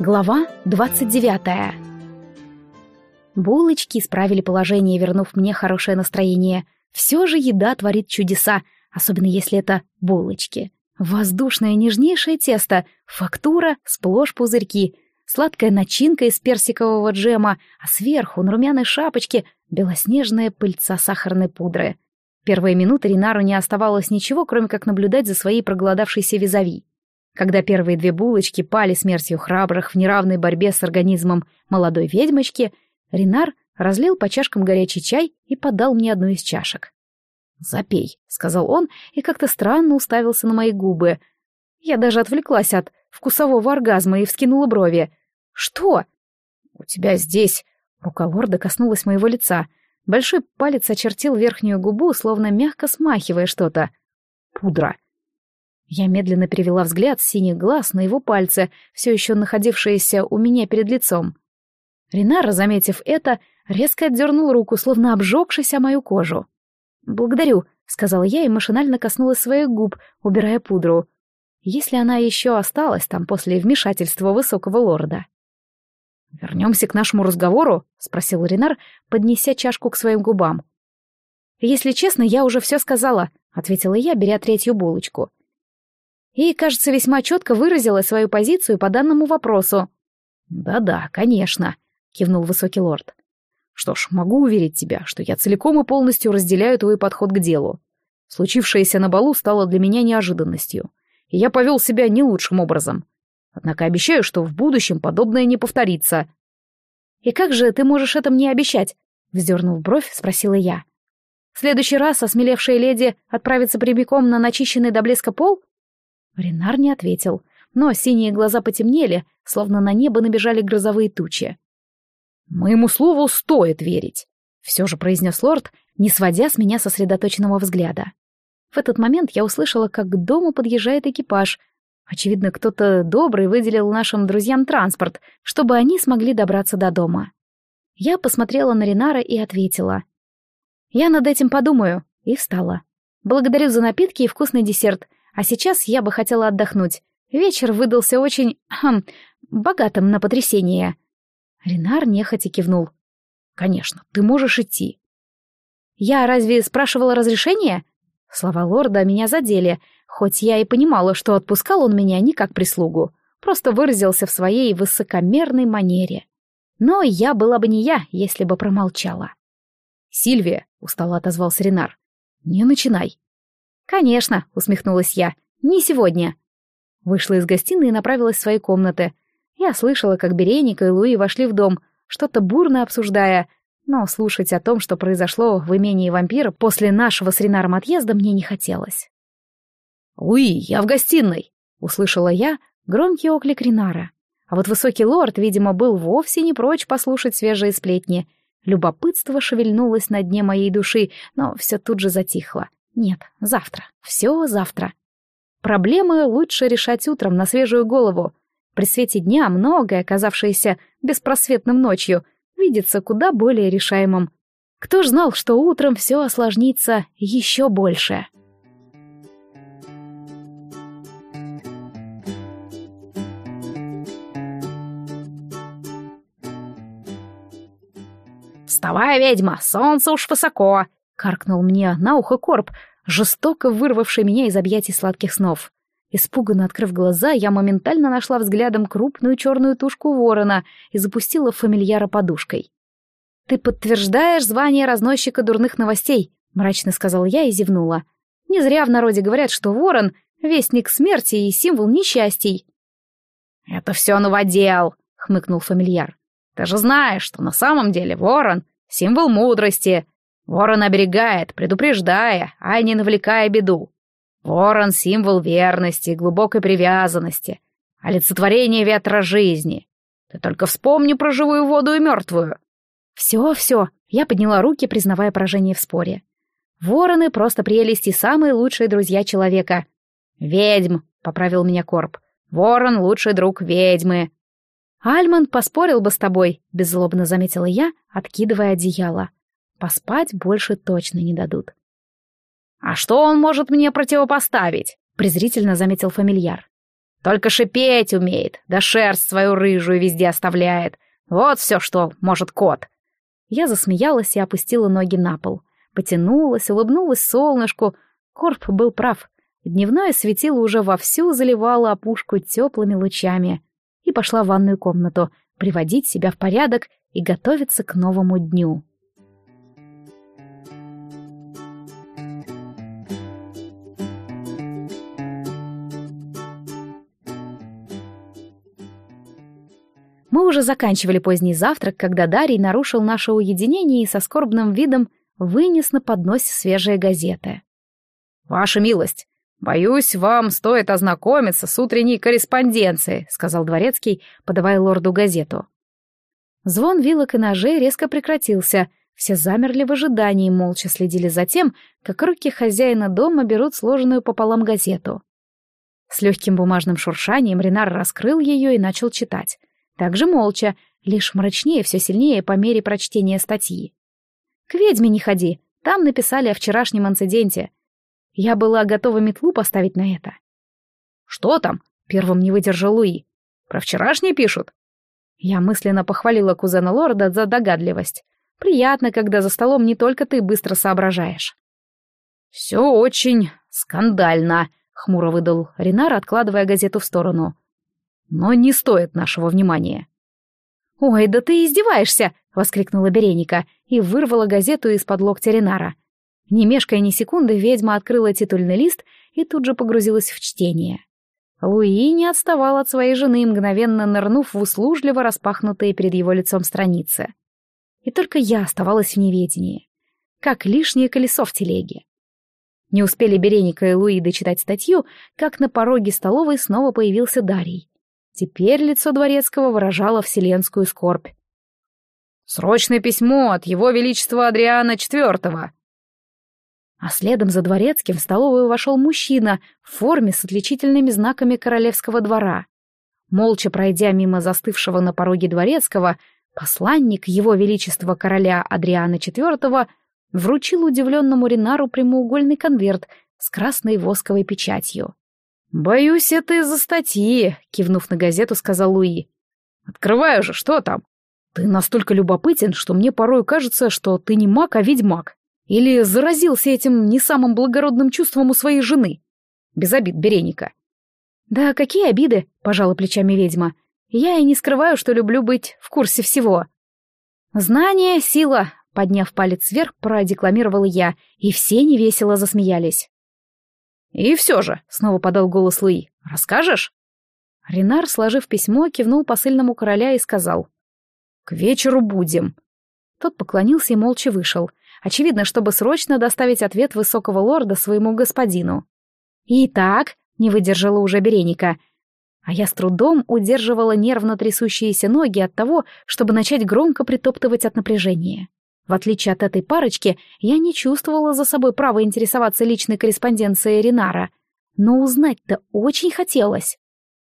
Глава 29 Булочки исправили положение, вернув мне хорошее настроение. Все же еда творит чудеса, особенно если это булочки. Воздушное нежнейшее тесто, фактура, сплошь пузырьки, сладкая начинка из персикового джема, а сверху на румяной шапочке белоснежная пыльца сахарной пудры. Первые минуты Ринару не оставалось ничего, кроме как наблюдать за своей проголодавшейся визави. Когда первые две булочки пали смертью храбрых в неравной борьбе с организмом молодой ведьмочки, Ренар разлил по чашкам горячий чай и подал мне одну из чашек. «Запей», — сказал он, и как-то странно уставился на мои губы. Я даже отвлеклась от вкусового оргазма и вскинула брови. «Что?» «У тебя здесь...» Рука лорда коснулась моего лица. Большой палец очертил верхнюю губу, словно мягко смахивая что-то. «Пудра», я медленно перевела взгляд с синих глаз на его пальцы, все еще находившиеся у меня перед лицом. Ренар, заметив это, резко отдернул руку, словно обжегшись о мою кожу. «Благодарю», — сказала я и машинально коснулась своих губ, убирая пудру. Если она еще осталась там после вмешательства высокого лорда. «Вернемся к нашему разговору?» — спросил Ренар, поднеся чашку к своим губам. «Если честно, я уже все сказала», — ответила я, беря третью булочку и, кажется, весьма четко выразила свою позицию по данному вопросу. «Да-да, конечно», — кивнул высокий лорд. «Что ж, могу уверить тебя, что я целиком и полностью разделяю твой подход к делу. Случившееся на балу стало для меня неожиданностью, и я повел себя не лучшим образом. Однако обещаю, что в будущем подобное не повторится». «И как же ты можешь это мне обещать?» — вздернув бровь, спросила я. «В следующий раз осмелевшая леди отправится прямиком на начищенный до блеска пол?» Ренар не ответил, но синие глаза потемнели, словно на небо набежали грозовые тучи. «Моему слову стоит верить», — все же произнес лорд, не сводя с меня сосредоточенного взгляда. В этот момент я услышала, как к дому подъезжает экипаж. Очевидно, кто-то добрый выделил нашим друзьям транспорт, чтобы они смогли добраться до дома. Я посмотрела на Ренара и ответила. «Я над этим подумаю», и встала. «Благодарю за напитки и вкусный десерт. А сейчас я бы хотела отдохнуть. Вечер выдался очень... Хм, богатым на потрясение. Ренар нехотя кивнул. «Конечно, ты можешь идти». «Я разве спрашивала разрешения?» Слова лорда меня задели, хоть я и понимала, что отпускал он меня не как прислугу, просто выразился в своей высокомерной манере. Но я была бы не я, если бы промолчала. «Сильвия», — устало отозвался Ренар, — «не начинай. «Конечно», — усмехнулась я, — «не сегодня». Вышла из гостиной и направилась в свои комнаты. Я слышала, как Береника и Луи вошли в дом, что-то бурно обсуждая, но слушать о том, что произошло в имении вампира после нашего с Ренаром отъезда, мне не хотелось. «Луи, я в гостиной!» — услышала я громкий оклик Ренара. А вот высокий лорд, видимо, был вовсе не прочь послушать свежие сплетни. Любопытство шевельнулось на дне моей души, но все тут же затихло. Нет, завтра. Все завтра. Проблемы лучше решать утром на свежую голову. При свете дня многое, оказавшееся беспросветным ночью, видится куда более решаемым. Кто ж знал, что утром все осложнится еще больше? «Вставай, ведьма, солнце уж высоко!» — каркнул мне на ухо корп, жестоко вырвавший меня из объятий сладких снов. Испуганно открыв глаза, я моментально нашла взглядом крупную черную тушку ворона и запустила фамильяра подушкой. «Ты подтверждаешь звание разносчика дурных новостей», — мрачно сказала я и зевнула. «Не зря в народе говорят, что ворон — вестник смерти и символ несчастий». «Это все новодел», — хмыкнул фамильяр. «Ты же знаешь, что на самом деле ворон — символ мудрости, Ворон оберегает, предупреждая, а не навлекая беду. Ворон — символ верности, глубокой привязанности, олицетворение ветра жизни. Ты только вспомни про живую воду и мертвую. Все, все, я подняла руки, признавая поражение в споре. Вороны — просто прелести, самые лучшие друзья человека. «Ведьм», — поправил меня Корп. «Ворон — лучший друг ведьмы». «Альман поспорил бы с тобой», — беззлобно заметила я, откидывая одеяло. Поспать больше точно не дадут. «А что он может мне противопоставить?» — презрительно заметил фамильяр. Только шипеть умеет, да шерсть свою рыжую везде оставляет. Вот все, что может кот. Я засмеялась и опустила ноги на пол. Потянулась, улыбнулась солнышку. Корп был прав. Дневное светило уже вовсю заливало опушку теплыми лучами. И пошла в ванную комнату, приводить себя в порядок и готовиться к новому дню. Мы уже заканчивали поздний завтрак, когда Дарий нарушил наше уединение и со скорбным видом вынес на подносе свежие газеты. «Ваша милость, боюсь, вам стоит ознакомиться с утренней корреспонденцией», сказал Дворецкий, подавая лорду газету. Звон вилок и ножей резко прекратился, все замерли в ожидании и молча следили за тем, как руки хозяина дома берут сложенную пополам газету. С легким бумажным шуршанием Ренар раскрыл ее и начал читать. Также молча, лишь мрачнее все сильнее по мере прочтения статьи. «К ведьме не ходи, там написали о вчерашнем инциденте. Я была готова метлу поставить на это». «Что там?» — первым не выдержал Луи. «Про вчерашнее пишут?» Я мысленно похвалила кузена лорда за догадливость. Приятно, когда за столом не только ты быстро соображаешь. «Все очень скандально», — хмуро выдал Ренар, откладывая газету в сторону но не стоит нашего внимания. «Ой, да ты издеваешься!» — воскликнула Береника и вырвала газету из-под локтя Ренара. Не мешкая ни секунды, ведьма открыла титульный лист и тут же погрузилась в чтение. Луи не отставал от своей жены, мгновенно нырнув в услужливо распахнутые перед его лицом страницы. И только я оставалась в неведении. Как лишнее колесо в телеге. Не успели Береника и Луи дочитать статью, как на пороге столовой снова появился Дарий. Теперь лицо Дворецкого выражало вселенскую скорбь. «Срочное письмо от Его Величества Адриана IV!» А следом за Дворецким в столовую вошел мужчина в форме с отличительными знаками королевского двора. Молча пройдя мимо застывшего на пороге Дворецкого, посланник Его Величества короля Адриана IV вручил удивленному Ренару прямоугольный конверт с красной восковой печатью. «Боюсь, это из-за статьи», — кивнув на газету, сказал Луи. «Открываю же, что там? Ты настолько любопытен, что мне порой кажется, что ты не маг, а ведьмак. Или заразился этим не самым благородным чувством у своей жены. Без обид, Береника». «Да какие обиды?» — пожала плечами ведьма. «Я и не скрываю, что люблю быть в курсе всего». «Знание — сила», — подняв палец вверх, продекламировала я, и все невесело засмеялись. «И все же», — снова подал голос Луи, — «расскажешь?» Ренар, сложив письмо, кивнул посыльному короля и сказал. «К вечеру будем». Тот поклонился и молча вышел. Очевидно, чтобы срочно доставить ответ высокого лорда своему господину. «Итак», — не выдержала уже Береника, а я с трудом удерживала нервно трясущиеся ноги от того, чтобы начать громко притоптывать от напряжения. В отличие от этой парочки, я не чувствовала за собой права интересоваться личной корреспонденцией Ринара, но узнать-то очень хотелось.